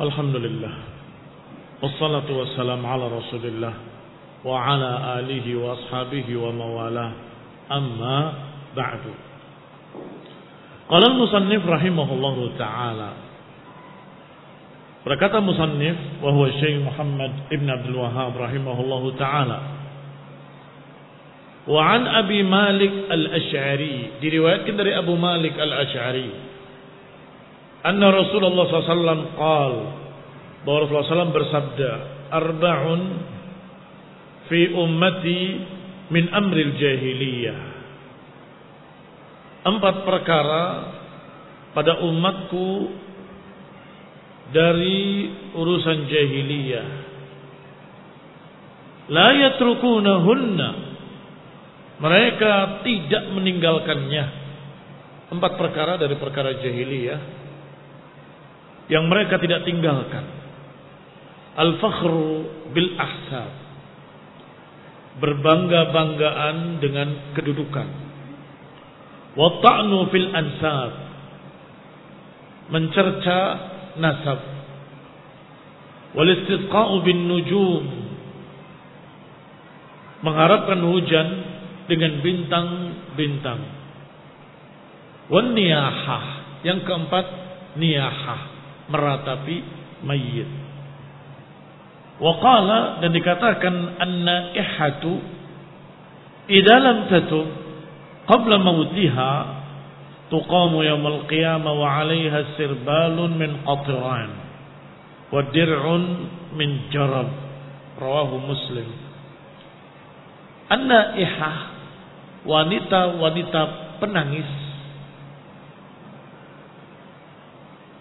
Alhamdulillah. Wassalatu wassalam ala rasulillah Wa alihi wa ashabihi wa mawalah Amma ba'du. Qala al-musannif rahimahullahu ta'ala. Berkata musannif Wa huwa syekh Muhammad ibn Abdul Wahab rahimahullahu ta'ala. Abi Malik al-Ash'ari. Diriwayatkan dari Abu Malik al-Ash'ari Anna Rasulullah SAW qal. Bahwa Rasulullah SAW bersabda arba'un fi ummati min amril jahiliyah. Empat perkara pada umatku dari urusan jahiliyah. La yatrukunahunna. Mereka tidak meninggalkannya. Empat perkara dari perkara jahiliyah yang mereka tidak tinggalkan. Al-fakhru bil ahsab. Berbangga-banggaan dengan kedudukan. Wa ta'nu fil ansab. Mencerca nasab. Wal bin nujum. Mengharapkan hujan dengan bintang-bintang. Wan niyahah. Yang keempat, niyahah meratapi mayit. Waqala dan dikatakan anna ihatu idza lam tatub qabla mautiha tuqamu al qiyamah wa 'alayha sirbalun min qatran wa dir'un min jarab. Rawahu muslim. Anna ihah wanita-wanita penangis.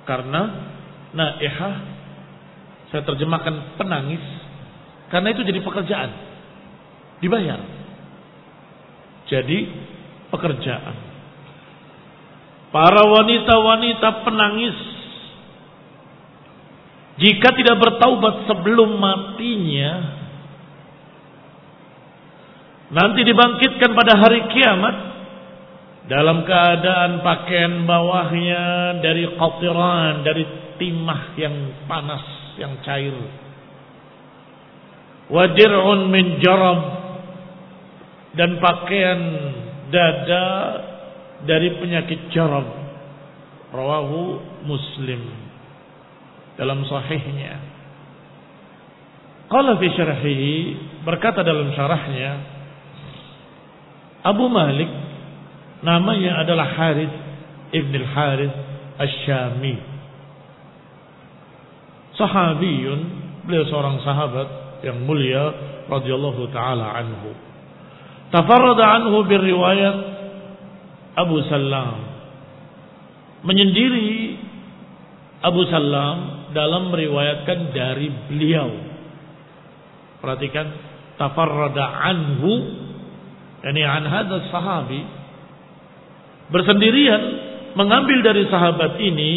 Karena naihah saya terjemahkan penangis karena itu jadi pekerjaan. Dibayar. Jadi pekerjaan. Para wanita-wanita penangis jika tidak bertaubat sebelum matinya nanti dibangkitkan pada hari kiamat dalam keadaan pakaian bawahnya dari qatiran dari timah yang panas, yang cair. Wadir'un min jaram dan pakaian dada dari penyakit jaram. Rawahu Muslim dalam sahihnya. Qala fi syarhihi berkata dalam syarahnya Abu Malik namanya adalah Harith Ibn al-Harith Asy-Syami sahabiyun, beliau seorang sahabat yang mulia radhiyallahu taala anhu. Tafarrada anhu riwayat Abu Salam. Menyendiri Abu Salam dalam meriwayatkan dari beliau. Perhatikan tafarrada anhu yani an hadha sahabi bersendirian mengambil dari sahabat ini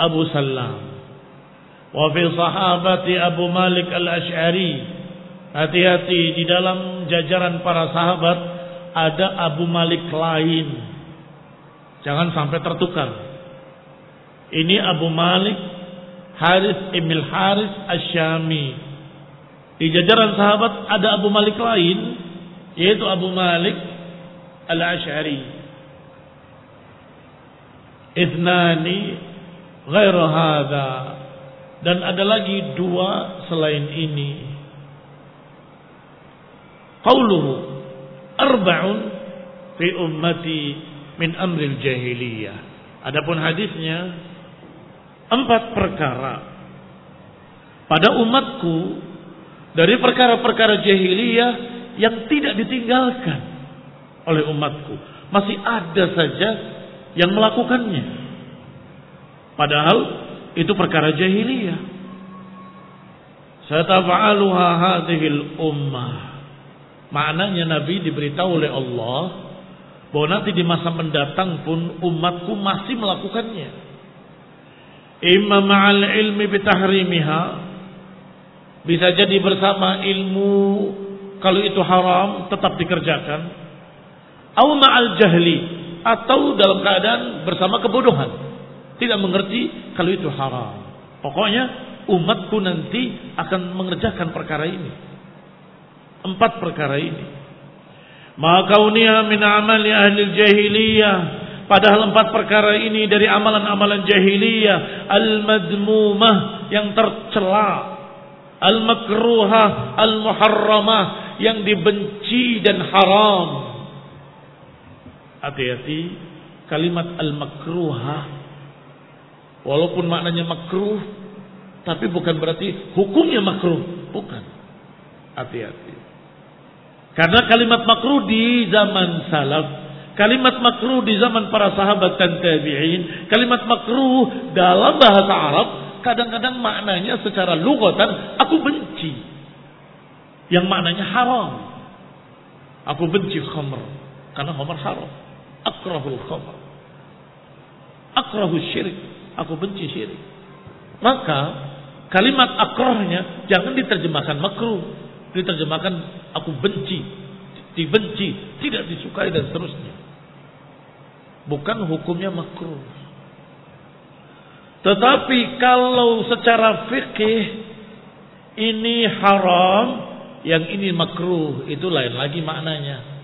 Abu Salam Wa fi sahabati Abu Malik al-Ash'ari. Hati-hati di dalam jajaran para sahabat ada Abu Malik lain. Jangan sampai tertukar. Ini Abu Malik Haris ibn Haris Asyami. Di jajaran sahabat ada Abu Malik lain yaitu Abu Malik Al-Asy'ari. Ithnani ghairu hadha dan ada lagi dua selain ini. Qauluhu arba'un fi ummati min amril jahiliyah. Adapun hadisnya empat perkara pada umatku dari perkara-perkara jahiliyah yang tidak ditinggalkan oleh umatku. Masih ada saja yang melakukannya. Padahal itu perkara jahiliyah. Satafa'aluha hadhil ummah. Maknanya Nabi diberitahu oleh Allah bahwa nanti di masa mendatang pun umatku masih melakukannya. Imma ma'al ilmi bitahrimiha bisa jadi bersama ilmu kalau itu haram tetap dikerjakan. Au ma'al jahli atau dalam keadaan bersama kebodohan tidak mengerti kalau itu haram. Pokoknya umatku nanti akan mengerjakan perkara ini. Empat perkara ini. Maka unia min amali ahli jahiliyah. Padahal empat perkara ini dari amalan-amalan jahiliyah. Al-madmumah yang tercela. Al-makruhah, al-muharramah yang dibenci dan haram. Hati-hati kalimat al-makruhah walaupun maknanya makruh tapi bukan berarti hukumnya makruh, bukan. Hati-hati. Karena kalimat makruh di zaman salaf, kalimat makruh di zaman para sahabat dan tabi'in, kalimat makruh dalam bahasa Arab kadang-kadang maknanya secara lugatan aku benci. Yang maknanya haram. Aku benci khamr karena khamr haram. Akrahul khamr. Akrahul syirik. Aku benci syirik. Maka kalimat akrahnya jangan diterjemahkan makruh. Diterjemahkan aku benci. Dibenci. Tidak disukai dan seterusnya. Bukan hukumnya makruh. Tetapi kalau secara fikih ini haram, yang ini makruh, itu lain lagi maknanya.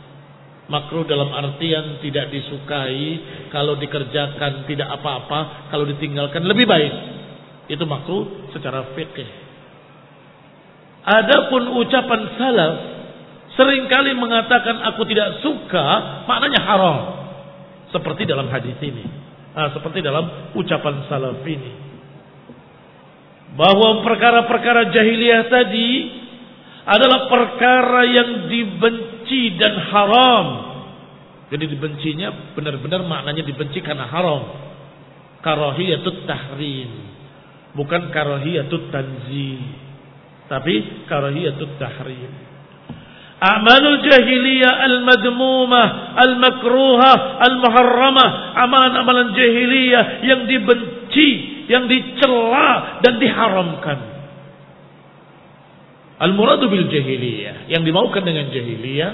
Makruh dalam artian tidak disukai, kalau dikerjakan tidak apa-apa, kalau ditinggalkan lebih baik. Itu makruh secara fikih. Adapun ucapan salaf sering kali mengatakan aku tidak suka, maknanya haram. Seperti dalam hadis ini. Nah, seperti dalam ucapan salaf ini. Bahwa perkara-perkara jahiliyah tadi adalah perkara yang dibenci dan haram. Jadi dibencinya benar-benar maknanya dibenci karena haram. Karahiyatut tahrim. Bukan karahiyatut tanzih. Tapi karahiyatut tahrim. Amalul jahiliyah al-madmumah, al-makruhah, al-muharramah. Amalan-amalan jahiliyah yang dibenci, yang dicela dan diharamkan. Al-muradu bil jahiliyah. Yang dimaukan dengan jahiliyah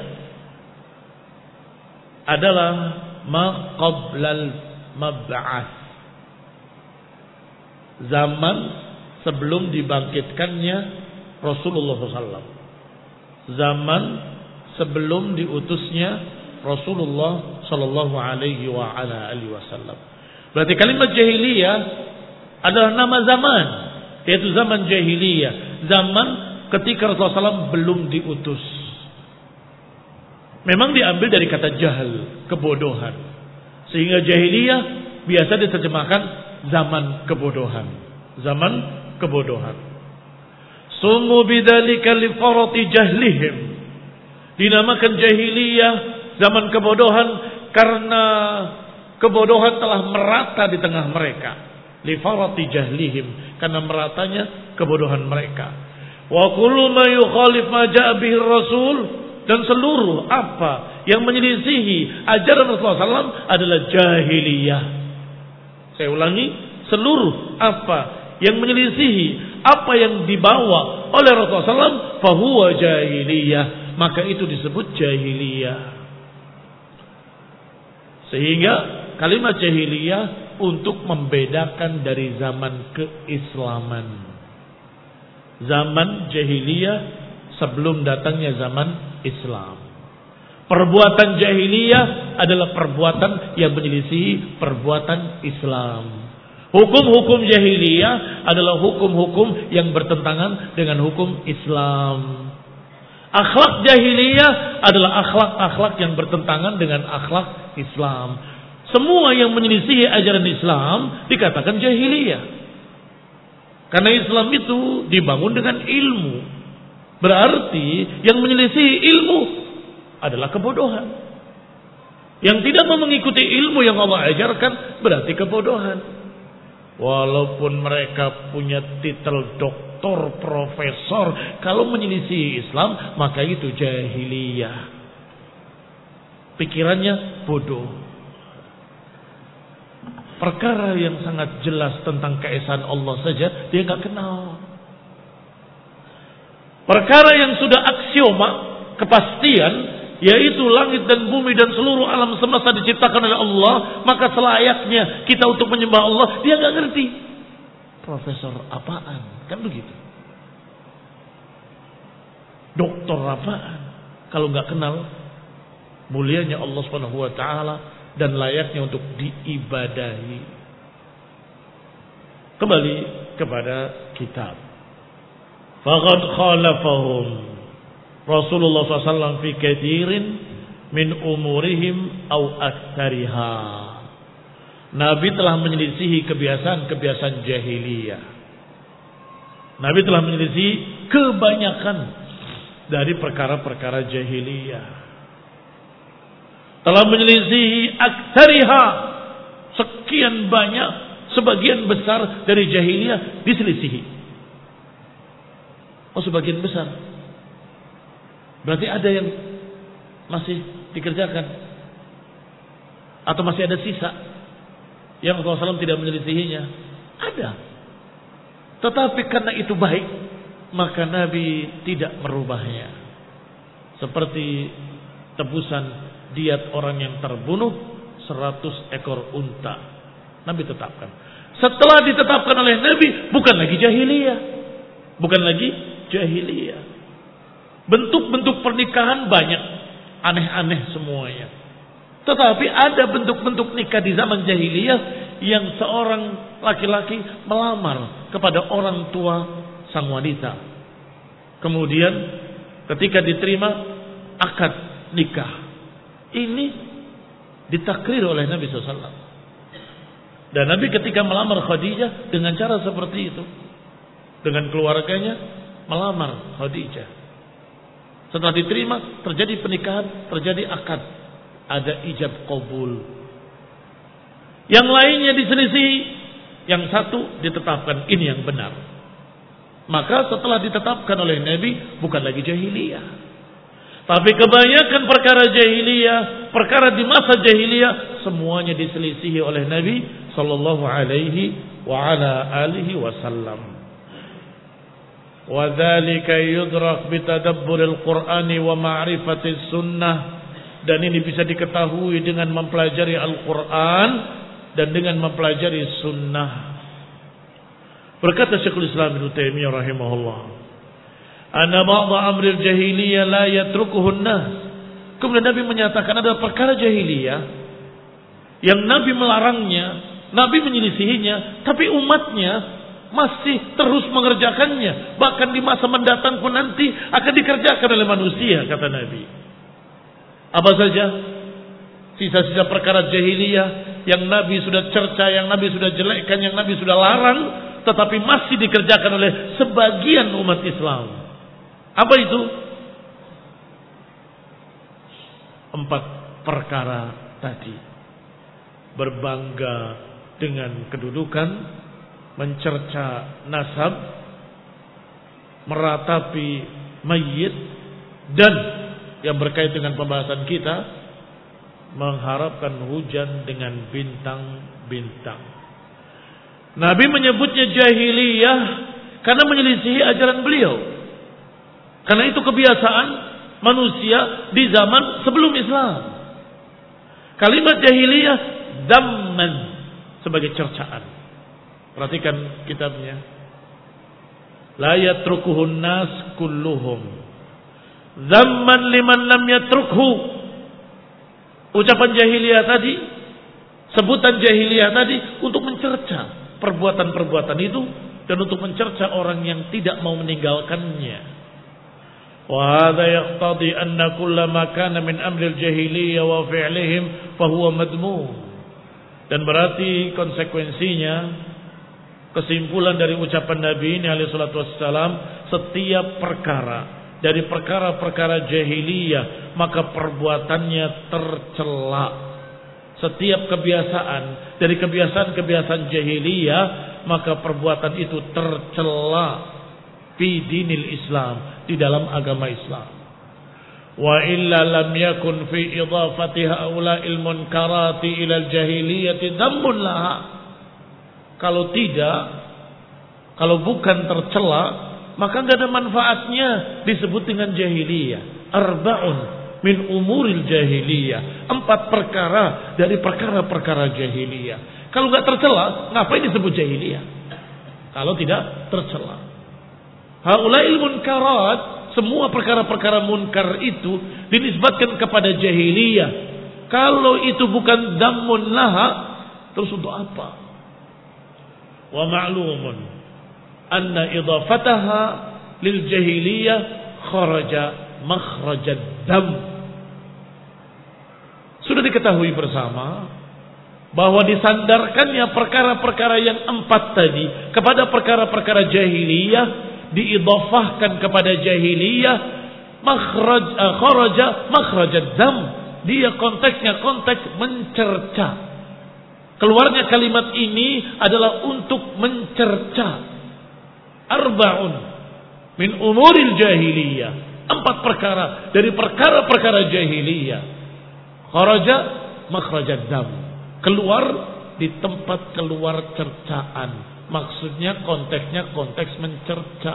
adalah ma qablal mab'ats. Zaman sebelum dibangkitkannya Rasulullah SAW zaman sebelum diutusnya Rasulullah Shallallahu Alaihi wa ala alihi Wasallam. Berarti kalimat jahiliyah adalah nama zaman, yaitu zaman jahiliyah, zaman ketika Rasulullah SAW belum diutus. Memang diambil dari kata jahil, kebodohan. Sehingga jahiliyah biasa diterjemahkan zaman kebodohan. Zaman kebodohan. Sumu bidzalika li farati jahlihim. Dinamakan jahiliyah zaman kebodohan karena kebodohan telah merata di tengah mereka. Li farati jahlihim karena meratanya kebodohan mereka. Wa kullu ma yukhalif ma ja'a bihi rasul dan seluruh apa yang menyelisihi ajaran Rasulullah SAW adalah jahiliyah. Saya ulangi, seluruh apa yang menyelisihi apa yang dibawa oleh Rasulullah SAW fahuwa jahiliyah. Maka itu disebut jahiliyah. Sehingga kalimat jahiliyah untuk membedakan dari zaman keislaman zaman jahiliyah sebelum datangnya zaman Islam perbuatan jahiliyah adalah perbuatan yang menyelisih perbuatan Islam Hukum-hukum jahiliyah adalah hukum-hukum yang bertentangan dengan hukum Islam. Akhlak jahiliyah adalah akhlak-akhlak yang bertentangan dengan akhlak Islam. Semua yang menyelisihi ajaran Islam dikatakan jahiliyah. Karena Islam itu dibangun dengan ilmu. Berarti yang menyelisihi ilmu adalah kebodohan. Yang tidak mau mengikuti ilmu yang Allah ajarkan berarti kebodohan. Walaupun mereka punya titel doktor, profesor, kalau menyelisih Islam, maka itu jahiliyah. Pikirannya bodoh. Perkara yang sangat jelas tentang keesaan Allah saja, dia nggak kenal. Perkara yang sudah aksioma, kepastian, yaitu langit dan bumi dan seluruh alam semesta diciptakan oleh Allah, maka selayaknya kita untuk menyembah Allah, dia nggak ngerti. Profesor apaan? Kan begitu. Doktor apaan? Kalau nggak kenal mulianya Allah taala dan layaknya untuk diibadahi. Kembali kepada kitab. Faqad khalafahum Rasulullah SAW fi kathirin min umurihim au aktsariha. Nabi telah menyelisihi kebiasaan-kebiasaan jahiliyah. Nabi telah menyelisihi kebanyakan dari perkara-perkara jahiliyah. Telah menyelisihi aksariha sekian banyak sebagian besar dari jahiliyah diselisihi. Oh sebagian besar. Berarti ada yang masih dikerjakan atau masih ada sisa yang Rasulullah SAW tidak menyelisihinya. Ada. Tetapi karena itu baik, maka Nabi tidak merubahnya. Seperti tebusan diat orang yang terbunuh 100 ekor unta. Nabi tetapkan. Setelah ditetapkan oleh Nabi, bukan lagi jahiliyah. Bukan lagi jahiliyah. Bentuk-bentuk pernikahan banyak. Aneh-aneh semuanya. Tetapi ada bentuk-bentuk nikah di zaman jahiliyah yang seorang laki-laki melamar kepada orang tua sang wanita. Kemudian ketika diterima akad nikah. Ini ditakrir oleh Nabi SAW. Dan Nabi ketika melamar Khadijah dengan cara seperti itu. Dengan keluarganya melamar Khadijah. Setelah diterima terjadi pernikahan, terjadi akad. Ada ijab kabul. Yang lainnya diselisih, yang satu ditetapkan ini yang benar. Maka setelah ditetapkan oleh Nabi bukan lagi jahiliyah. Tapi kebanyakan perkara jahiliyah, perkara di masa jahiliyah semuanya diselisihi oleh Nabi sallallahu alaihi wa ala alihi wasallam. Yudrak bitadabburil Qur'ani wa ma'rifati sunnah dan ini bisa diketahui dengan mempelajari Al-Qur'an dan dengan mempelajari sunnah. Berkata Syekhul Islam Ibnu Taimiyah rahimahullah, "Anna ba'd amril jahiliyah la yatrukuhun nas." Kemudian Nabi menyatakan ada perkara jahiliyah yang Nabi melarangnya, Nabi menyelisihinya, tapi umatnya masih terus mengerjakannya. Bahkan di masa mendatang pun nanti akan dikerjakan oleh manusia, kata Nabi. Apa saja? Sisa-sisa perkara jahiliyah yang Nabi sudah cerca, yang Nabi sudah jelekkan, yang Nabi sudah larang, tetapi masih dikerjakan oleh sebagian umat Islam. Apa itu? Empat perkara tadi. Berbangga dengan kedudukan, mencerca nasab, meratapi mayit, dan yang berkait dengan pembahasan kita, mengharapkan hujan dengan bintang-bintang. Nabi menyebutnya jahiliyah karena menyelisihi ajaran beliau. Karena itu kebiasaan manusia di zaman sebelum Islam. Kalimat jahiliyah zaman sebagai cercaan. Perhatikan kitabnya. La yatrukuhun nas kulluhum. Zaman liman lam yatrukhu. Ucapan jahiliyah tadi, sebutan jahiliyah tadi untuk mencerca perbuatan-perbuatan itu dan untuk mencerca orang yang tidak mau meninggalkannya. وهذا يقتضي أن كل ما كان من أمر الجاهلية وفعلهم فهو مذموم dan berarti konsekuensinya kesimpulan dari ucapan Nabi ini alaihi salatu wassalam setiap perkara dari perkara-perkara jahiliyah maka perbuatannya tercela setiap kebiasaan dari kebiasaan-kebiasaan jahiliyah maka perbuatan itu tercela fi dinil Islam di dalam agama Islam wa illa lam yakun fi idafati haula'il munkarati ila al-jahiliyati dhammun laha kalau tidak kalau bukan tercela maka enggak ada manfaatnya disebut dengan jahiliyah arba'un min umuril jahiliyah. Empat perkara dari perkara-perkara jahiliyah. Kalau nggak tercela, ngapain disebut jahiliyah? Kalau tidak tercela. Haulail munkarat, semua perkara-perkara munkar itu dinisbatkan kepada jahiliyah. Kalau itu bukan damun laha, terus untuk apa? Wa ma'lumun anna idafataha lil jahiliyah kharaja makhrajad dam. Sudah diketahui bersama bahwa disandarkannya perkara-perkara yang empat tadi kepada perkara-perkara jahiliyah diidofahkan kepada jahiliyah makhraj uh, kharaja makhraj dam dia konteksnya konteks mencerca. Keluarnya kalimat ini adalah untuk mencerca. Arbaun min umuril jahiliyah. Empat perkara dari perkara-perkara jahiliyah. Kharaja makhraj dam keluar di tempat keluar cercaan. Maksudnya konteksnya konteks mencerca.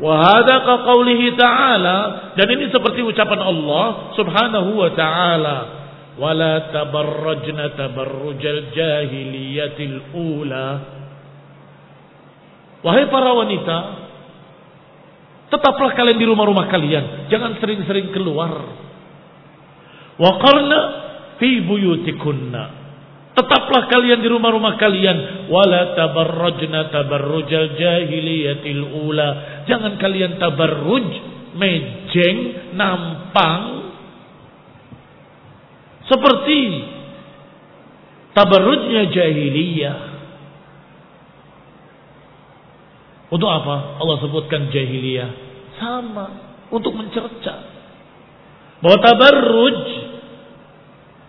Wahada ka qawlihi ta'ala dan ini seperti ucapan Allah Subhanahu wa ta'ala wala tabarrajna tabarrujal jahiliyatil ula Wahai para wanita tetaplah kalian di rumah-rumah kalian jangan sering-sering keluar waqarna fi buyutikunna. Tetaplah kalian di rumah-rumah kalian wala tabarrajna tabarrujal jahiliyatil ula. Jangan kalian tabarruj, mejeng, nampang seperti tabarrujnya jahiliyah. Untuk apa? Allah sebutkan jahiliyah. Sama. Untuk mencerca. Bahwa tabarruj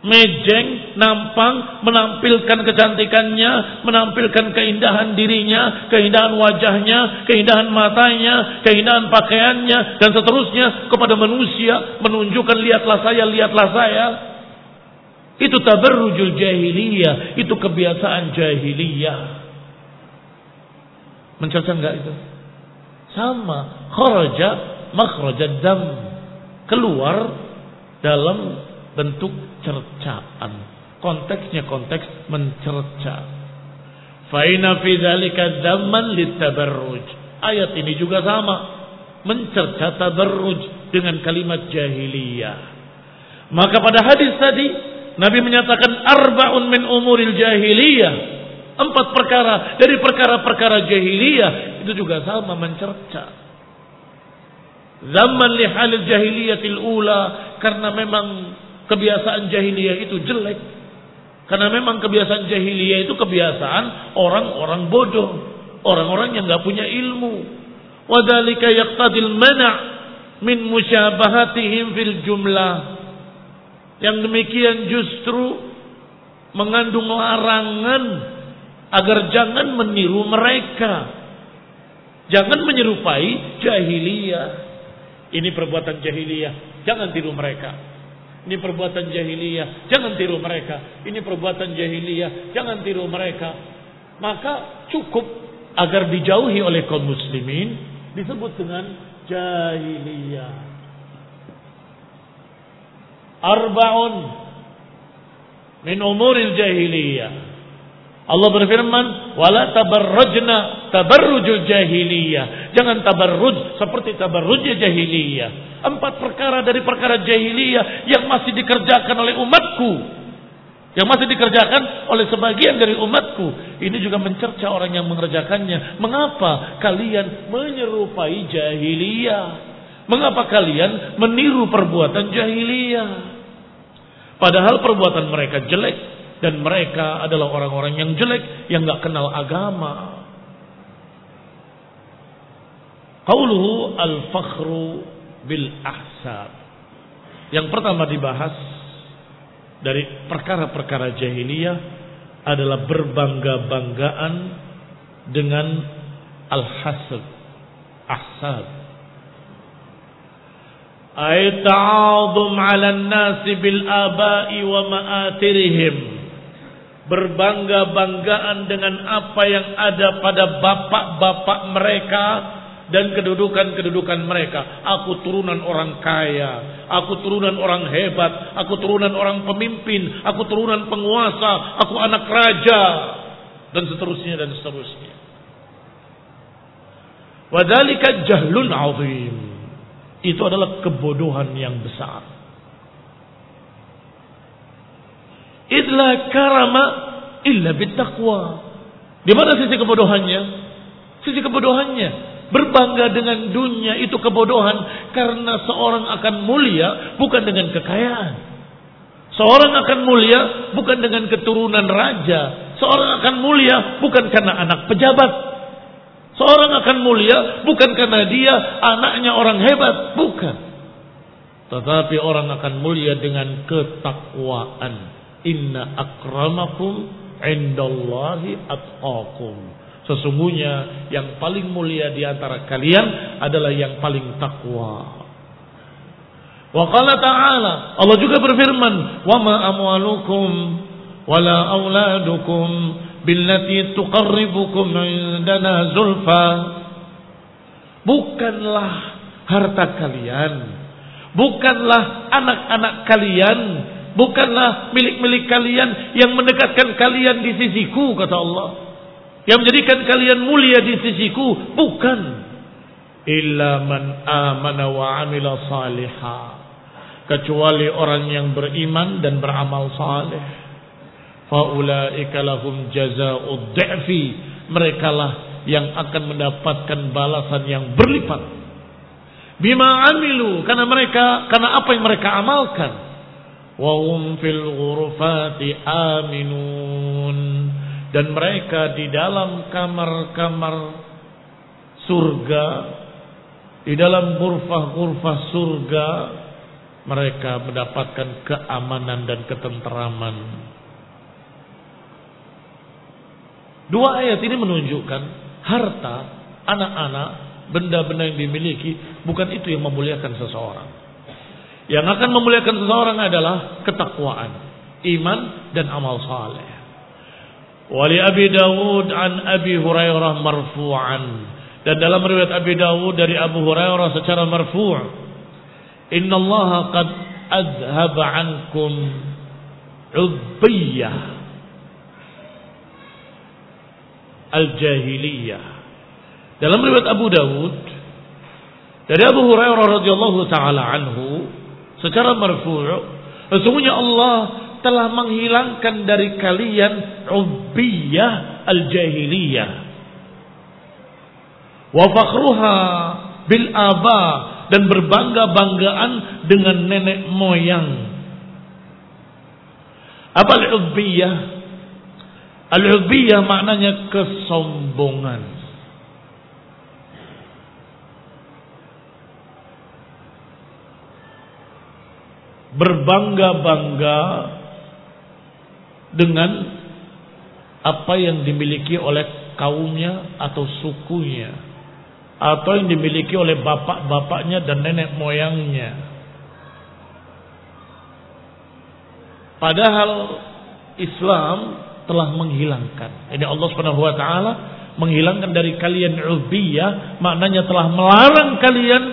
mejeng, nampang, menampilkan kecantikannya, menampilkan keindahan dirinya, keindahan wajahnya, keindahan matanya, keindahan pakaiannya, dan seterusnya kepada manusia, menunjukkan lihatlah saya, lihatlah saya. Itu tabarrujul jahiliyah, itu kebiasaan jahiliyah. Mencerca enggak itu? Sama, kharaja makhrajad dam. Keluar dalam bentuk cercaan. Konteksnya konteks mencerca. Faina fi dzalika dzamman litabarruj. Ayat ini juga sama. Mencerca tabarruj dengan kalimat jahiliyah. Maka pada hadis tadi Nabi menyatakan arba'un min umuril jahiliyah. Empat perkara dari perkara-perkara jahiliyah itu juga sama mencerca. Zaman lihalil jahiliyatil ula karena memang kebiasaan jahiliyah itu jelek. Karena memang kebiasaan jahiliyah itu kebiasaan orang-orang bodoh. Orang-orang yang nggak punya ilmu. Wadhalika yaqtadil mana' min musyabahatihim fil jumlah. Yang demikian justru mengandung larangan agar jangan meniru mereka. Jangan menyerupai jahiliyah. Ini perbuatan jahiliyah. Jangan tiru mereka. Ini perbuatan jahiliyah, jangan tiru mereka. Ini perbuatan jahiliyah, jangan tiru mereka. Maka cukup agar dijauhi oleh kaum muslimin disebut dengan jahiliyah. Arba'un min umuril jahiliyah. Allah berfirman, "Wala tabarrujna tabarrujul jahiliyah." Jangan tabarruj seperti tabarrujnya jahiliyah. Empat perkara dari perkara jahiliyah yang masih dikerjakan oleh umatku. Yang masih dikerjakan oleh sebagian dari umatku. Ini juga mencerca orang yang mengerjakannya. Mengapa kalian menyerupai jahiliyah? Mengapa kalian meniru perbuatan jahiliyah? Padahal perbuatan mereka jelek, dan mereka adalah orang-orang yang jelek yang nggak kenal agama. Qauluhu al-fakhru bil ahsab. Yang pertama dibahas dari perkara-perkara jahiliyah adalah berbangga-banggaan dengan al-hasad, ahsab. Ay ta'adhum 'ala an-nasi bil aba'i wa ma'atirihim berbangga-banggaan dengan apa yang ada pada bapak-bapak mereka dan kedudukan-kedudukan mereka. Aku turunan orang kaya, aku turunan orang hebat, aku turunan orang pemimpin, aku turunan penguasa, aku anak raja dan seterusnya dan seterusnya. Wadhalika jahlun azim. Itu adalah kebodohan yang besar. Idla karama illa bittaqwa. Di mana sisi kebodohannya? Sisi kebodohannya berbangga dengan dunia itu kebodohan karena seorang akan mulia bukan dengan kekayaan. Seorang akan mulia bukan dengan keturunan raja. Seorang akan mulia bukan karena anak pejabat. Seorang akan mulia bukan karena dia anaknya orang hebat, bukan. Tetapi orang akan mulia dengan ketakwaan. Inna akramakum indallahi atqakum. Sesungguhnya yang paling mulia di antara kalian adalah yang paling takwa. Wa ta'ala Allah juga berfirman, "Wa ma amwalukum wala auladukum billati tuqarribukum indana zulfa." Bukanlah harta kalian, bukanlah anak-anak kalian bukanlah milik-milik kalian yang mendekatkan kalian di sisiku kata Allah yang menjadikan kalian mulia di sisiku bukan illa man amana wa amila salihah kecuali orang yang beriman dan beramal saleh. Faulaika lahum jazaa'ud mereka lah yang akan mendapatkan balasan yang berlipat. Bima amilu karena mereka karena apa yang mereka amalkan. Wahum fil ghurfati aminun dan mereka di dalam kamar-kamar surga di dalam gurfah-gurfah surga mereka mendapatkan keamanan dan ketenteraman dua ayat ini menunjukkan harta anak-anak benda-benda yang dimiliki bukan itu yang memuliakan seseorang yang akan memuliakan seseorang adalah ketakwaan, iman dan amal saleh. Wali Abi Dawud an Abi Hurairah marfu'an. Dan dalam riwayat Abi Dawud dari Abu Hurairah secara marfu' Inna Allah qad adhaba ankum ubbiyah al-jahiliyah. Dalam riwayat Abu Dawud dari Abu Hurairah radhiyallahu taala anhu secara marfu' sesungguhnya Allah telah menghilangkan dari kalian ubiyah al-jahiliyah. Wa fakhruha bil aba dan berbangga-banggaan dengan nenek moyang. Apa al-ubiyah al-ubiyah maknanya kesombongan. Berbangga-bangga dengan apa yang dimiliki oleh kaumnya atau sukunya atau yang dimiliki oleh bapak-bapaknya dan nenek moyangnya. Padahal Islam telah menghilangkan. Ini Allah Subhanahu wa taala menghilangkan dari kalian ubiyah, maknanya telah melarang kalian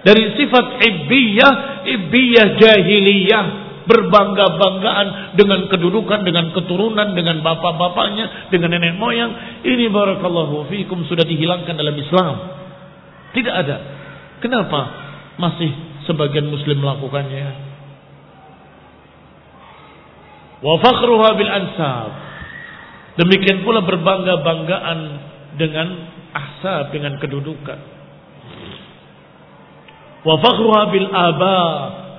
dari sifat ibiyah, ibiyah jahiliyah, berbangga-banggaan dengan kedudukan, dengan keturunan, dengan bapak-bapaknya, dengan nenek moyang. Ini barakallahu fikum sudah dihilangkan dalam Islam. Tidak ada. Kenapa masih sebagian muslim melakukannya? Wa fakhruha bil ansab. Demikian pula berbangga-banggaan dengan ahsab, dengan kedudukan. Wa fakhruha bil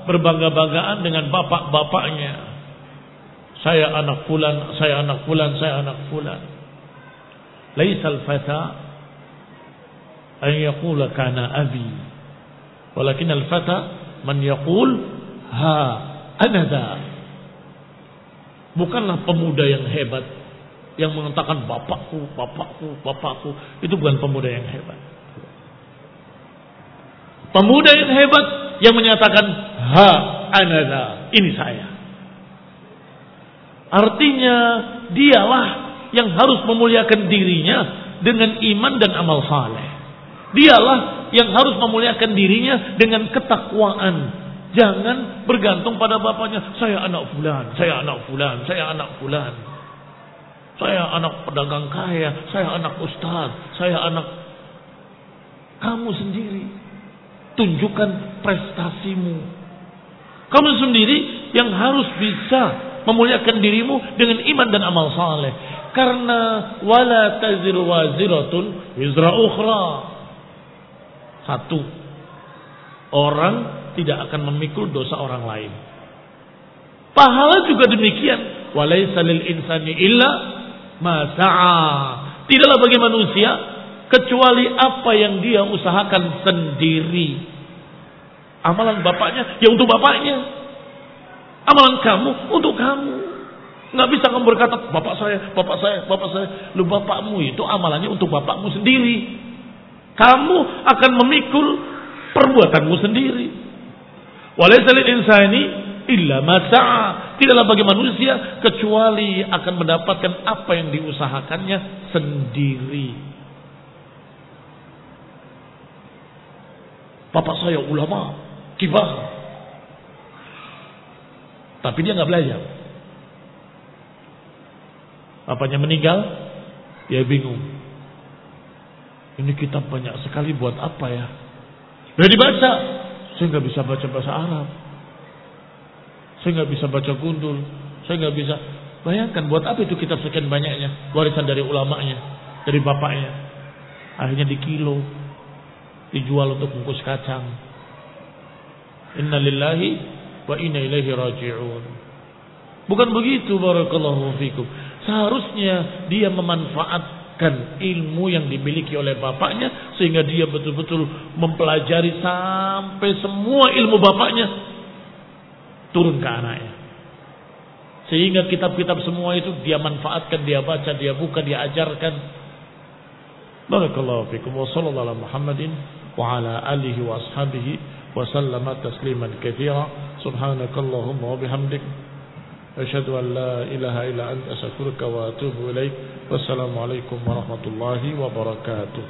berbangga-banggaan dengan bapak-bapaknya. Saya anak fulan, saya anak fulan, saya anak fulan. Laisal fata an yaqula kana abi. Walakin al fata man yaqul ha ana Bukanlah pemuda yang hebat yang mengatakan bapakku, bapakku, bapakku. Itu bukan pemuda yang hebat. Pemuda yang hebat yang menyatakan ha anada ini saya. Artinya dialah yang harus memuliakan dirinya dengan iman dan amal saleh. Dialah yang harus memuliakan dirinya dengan ketakwaan. Jangan bergantung pada bapaknya. Saya anak fulan, saya anak fulan, saya anak fulan. Saya anak pedagang kaya, saya anak ustaz, saya anak Kamu sendiri. Tunjukkan prestasimu. Kamu sendiri yang harus bisa memuliakan dirimu dengan iman dan amal saleh. Karena wala taziru waziratun wizra ukhra. Satu. Orang tidak akan memikul dosa orang lain. Pahala juga demikian. Walaysa lil insani illa ma Tidaklah bagi manusia kecuali apa yang dia usahakan sendiri. Amalan bapaknya ya untuk bapaknya. Amalan kamu untuk kamu. Nggak bisa kamu berkata, bapak saya, bapak saya, bapak saya. Lu bapakmu itu amalannya untuk bapakmu sendiri. Kamu akan memikul perbuatanmu sendiri. Walaisalil insani illa masa'a. Tidaklah bagi manusia kecuali akan mendapatkan apa yang diusahakannya sendiri. Bapak saya ulama, kibar. Tapi dia nggak belajar. Bapaknya meninggal, dia bingung. Ini kitab banyak sekali buat apa ya? Udah dibaca, saya nggak bisa baca bahasa Arab. Saya nggak bisa baca gundul. Saya nggak bisa. Bayangkan buat apa itu kitab sekian banyaknya. Warisan dari ulamanya. Dari bapaknya. Akhirnya di kilo. Dijual untuk bungkus kacang. Inna lillahi wa inna ilaihi raji'un. Bukan begitu barakallahu fikum. Seharusnya dia memanfaatkan ilmu yang dimiliki oleh bapaknya sehingga dia betul-betul mempelajari sampai semua ilmu bapaknya turun ke anaknya. Sehingga kitab-kitab semua itu dia manfaatkan, dia baca, dia buka, dia ajarkan. Barakallahu fikum wa sallallahu ala Muhammadin wa ala alihi wa ashabihi وسلم تسليما كثيرا. سبحانك اللهم وبحمدك. أشهد أن لا إله إلا أنت أشكرك وأتوب إليك. والسلام عليكم ورحمة الله وبركاته.